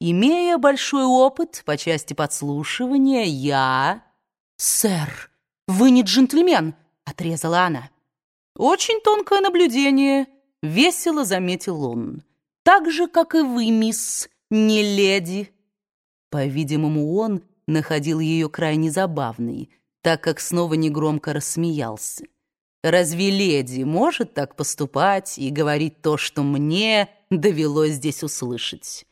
Имея большой опыт по части подслушивания, я... «Сэр, вы не джентльмен!» — отрезала она. «Очень тонкое наблюдение», — весело заметил он. «Так же, как и вы, мисс, не леди». По-видимому, он находил ее крайне забавной, так как снова негромко рассмеялся. «Разве леди может так поступать и говорить то, что мне довелось здесь услышать?»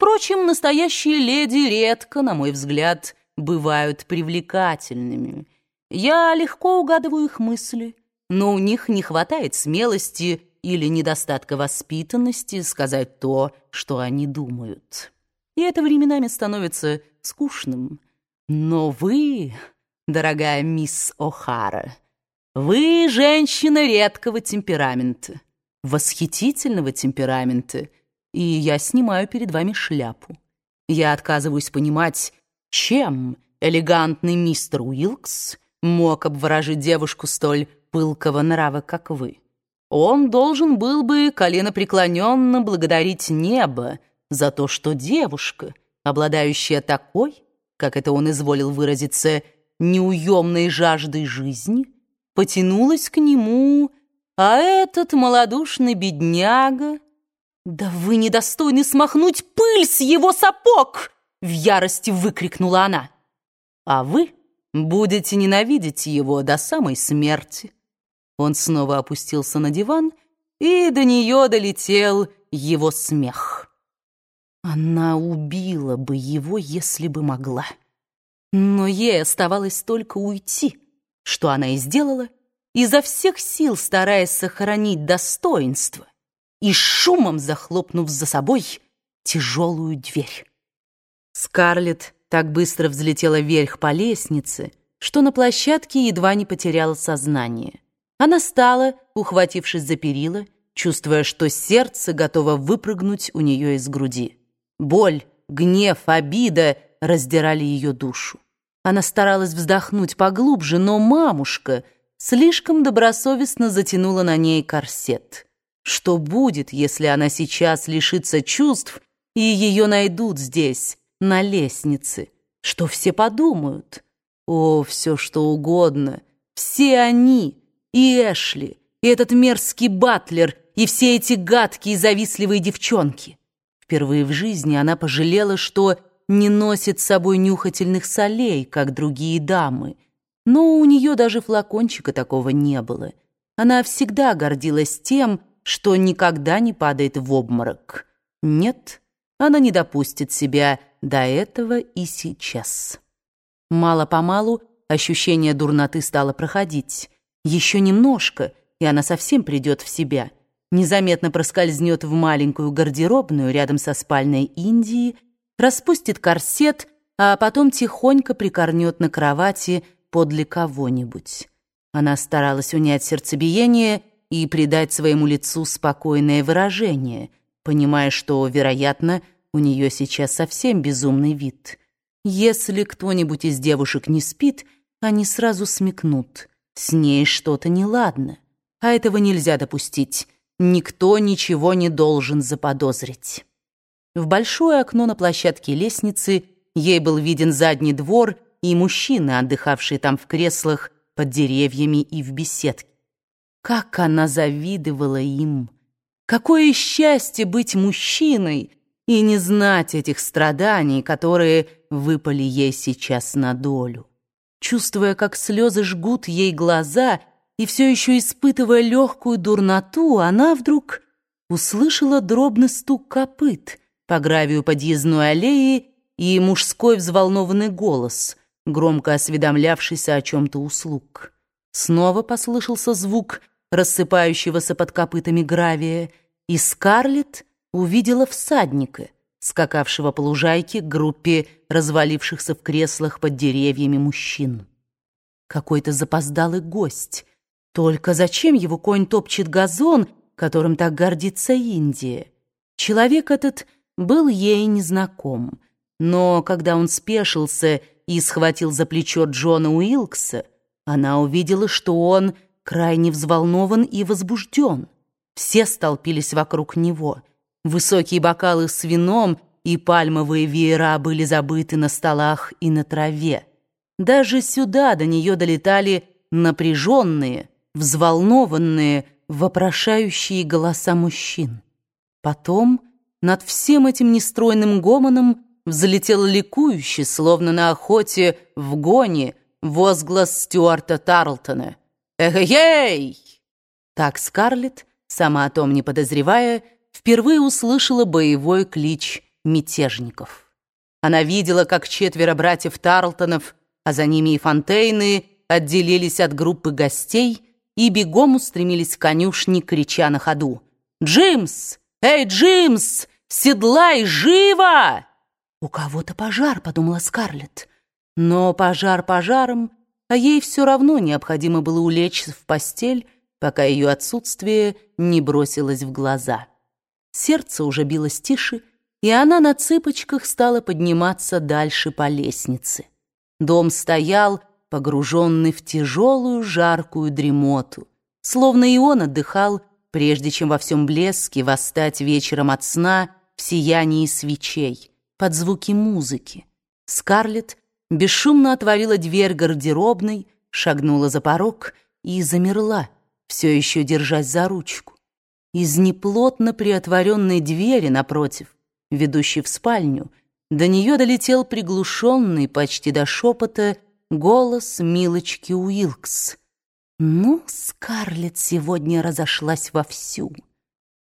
Впрочем, настоящие леди редко, на мой взгляд, бывают привлекательными. Я легко угадываю их мысли, но у них не хватает смелости или недостатка воспитанности сказать то, что они думают. И это временами становится скучным. Но вы, дорогая мисс О'Хара, вы женщина редкого темперамента, восхитительного темперамента, и я снимаю перед вами шляпу. Я отказываюсь понимать, чем элегантный мистер Уилкс мог обворожить девушку столь пылкого нрава, как вы. Он должен был бы коленопреклоненно благодарить небо за то, что девушка, обладающая такой, как это он изволил выразиться, неуемной жаждой жизни, потянулась к нему, а этот малодушный бедняга... «Да вы недостойны смахнуть пыль с его сапог!» — в ярости выкрикнула она. «А вы будете ненавидеть его до самой смерти». Он снова опустился на диван, и до нее долетел его смех. Она убила бы его, если бы могла. Но ей оставалось только уйти, что она и сделала, изо всех сил стараясь сохранить достоинство и шумом захлопнув за собой тяжелую дверь. Скарлетт так быстро взлетела вверх по лестнице, что на площадке едва не потеряла сознание. Она стала, ухватившись за перила, чувствуя, что сердце готово выпрыгнуть у нее из груди. Боль, гнев, обида раздирали ее душу. Она старалась вздохнуть поглубже, но мамушка слишком добросовестно затянула на ней корсет. Что будет, если она сейчас лишится чувств, и ее найдут здесь, на лестнице? Что все подумают? О, все что угодно. Все они и Эшли, и этот мерзкий батлер, и все эти гадкие завистливые девчонки. Впервые в жизни она пожалела, что не носит с собой нюхательных солей, как другие дамы. Но у нее даже флакончика такого не было. Она всегда гордилась тем, что никогда не падает в обморок. Нет, она не допустит себя до этого и сейчас. Мало-помалу ощущение дурноты стало проходить. Еще немножко, и она совсем придет в себя. Незаметно проскользнет в маленькую гардеробную рядом со спальной Индии, распустит корсет, а потом тихонько прикорнет на кровати подле кого-нибудь. Она старалась унять сердцебиение и придать своему лицу спокойное выражение, понимая, что, вероятно, у нее сейчас совсем безумный вид. Если кто-нибудь из девушек не спит, они сразу смекнут. С ней что-то неладно, а этого нельзя допустить. Никто ничего не должен заподозрить. В большое окно на площадке лестницы ей был виден задний двор и мужчины, отдыхавшие там в креслах под деревьями и в беседке. Как она завидовала им! Какое счастье быть мужчиной и не знать этих страданий, которые выпали ей сейчас на долю. Чувствуя, как слезы жгут ей глаза, и все еще испытывая легкую дурноту, она вдруг услышала дробный стук копыт по гравию подъездной аллеи и мужской взволнованный голос, громко осведомлявшийся о чем-то услуг. Снова послышался звук рассыпающегося под копытами гравия, и Скарлетт увидела всадника — скакавшего по лужайке к группе развалившихся в креслах под деревьями мужчин. Какой-то запоздалый гость. Только зачем его конь топчет газон, которым так гордится Индия? Человек этот был ей незнаком, но когда он спешился и схватил за плечо Джона Уилкса, она увидела, что он крайне взволнован и возбужден. Все столпились вокруг него — Высокие бокалы с вином и пальмовые веера были забыты на столах и на траве. Даже сюда до нее долетали напряженные, взволнованные, вопрошающие голоса мужчин. Потом над всем этим нестройным гомоном взлетел ликующий, словно на охоте в гоне, возглас Стюарта Тарлтона. «Эгегей!» Так Скарлетт, сама о том не подозревая, впервые услышала боевой клич мятежников. Она видела, как четверо братьев Тарлтонов, а за ними и Фонтейны, отделились от группы гостей и бегом устремились к конюшне, крича на ходу. «Джимс! Эй, Джимс! Седлай, живо!» «У кого-то пожар», — подумала Скарлетт. Но пожар пожаром, а ей все равно необходимо было улечься в постель, пока ее отсутствие не бросилось в глаза. Сердце уже билось тише, и она на цыпочках стала подниматься дальше по лестнице. Дом стоял, погруженный в тяжелую жаркую дремоту, словно и он отдыхал, прежде чем во всем блеске восстать вечером от сна в сиянии свечей, под звуки музыки. Скарлетт бесшумно отворила дверь гардеробной, шагнула за порог и замерла, все еще держась за ручку. Из неплотно приотворенной двери напротив, ведущей в спальню, до нее долетел приглушенный почти до шепота голос Милочки Уилкс. Ну, Скарлетт сегодня разошлась вовсю.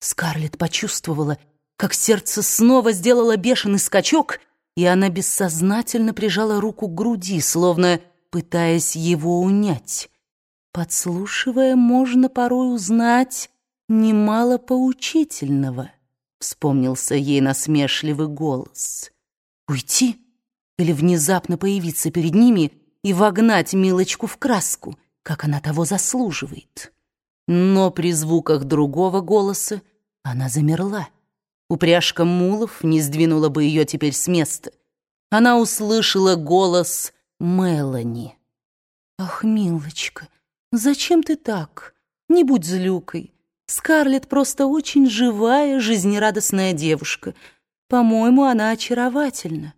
Скарлетт почувствовала, как сердце снова сделало бешеный скачок, и она бессознательно прижала руку к груди, словно пытаясь его унять. Подслушивая, можно порой узнать немало поучительного, вспомнился ей насмешливый голос. Уйти или внезапно появиться перед ними и вогнать Милочку в краску, как она того заслуживает. Но при звуках другого голоса она замерла. Упряжка мулов не сдвинула бы ее теперь с места. Она услышала голос Мелани. «Ах, Милочка, зачем ты так? Не будь злюкой. Скарлетт просто очень живая, жизнерадостная девушка. По-моему, она очаровательна».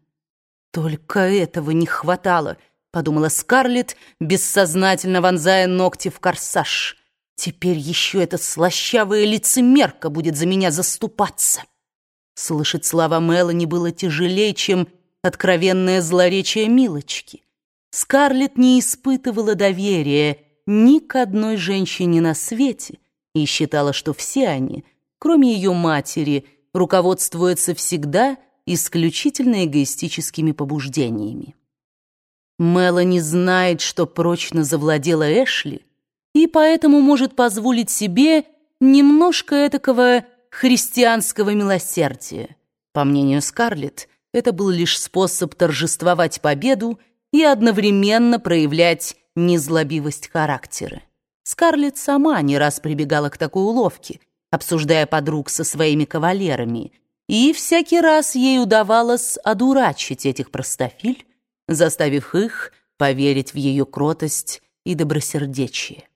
«Только этого не хватало», — подумала Скарлетт, бессознательно вонзая ногти в корсаж. «Теперь еще эта слащавая лицемерка будет за меня заступаться». Слышать слова Мелани было тяжелее, чем откровенное злоречие Милочки. Скарлетт не испытывала доверия ни к одной женщине на свете и считала, что все они, кроме ее матери, руководствуются всегда исключительно эгоистическими побуждениями. Мелани знает, что прочно завладела Эшли, и поэтому может позволить себе немножко этакого христианского милосердия. По мнению Скарлетт, это был лишь способ торжествовать победу и одновременно проявлять незлобивость характера. Скарлетт сама не раз прибегала к такой уловке, обсуждая подруг со своими кавалерами, и всякий раз ей удавалось одурачить этих простофиль, заставив их поверить в ее кротость и добросердечие.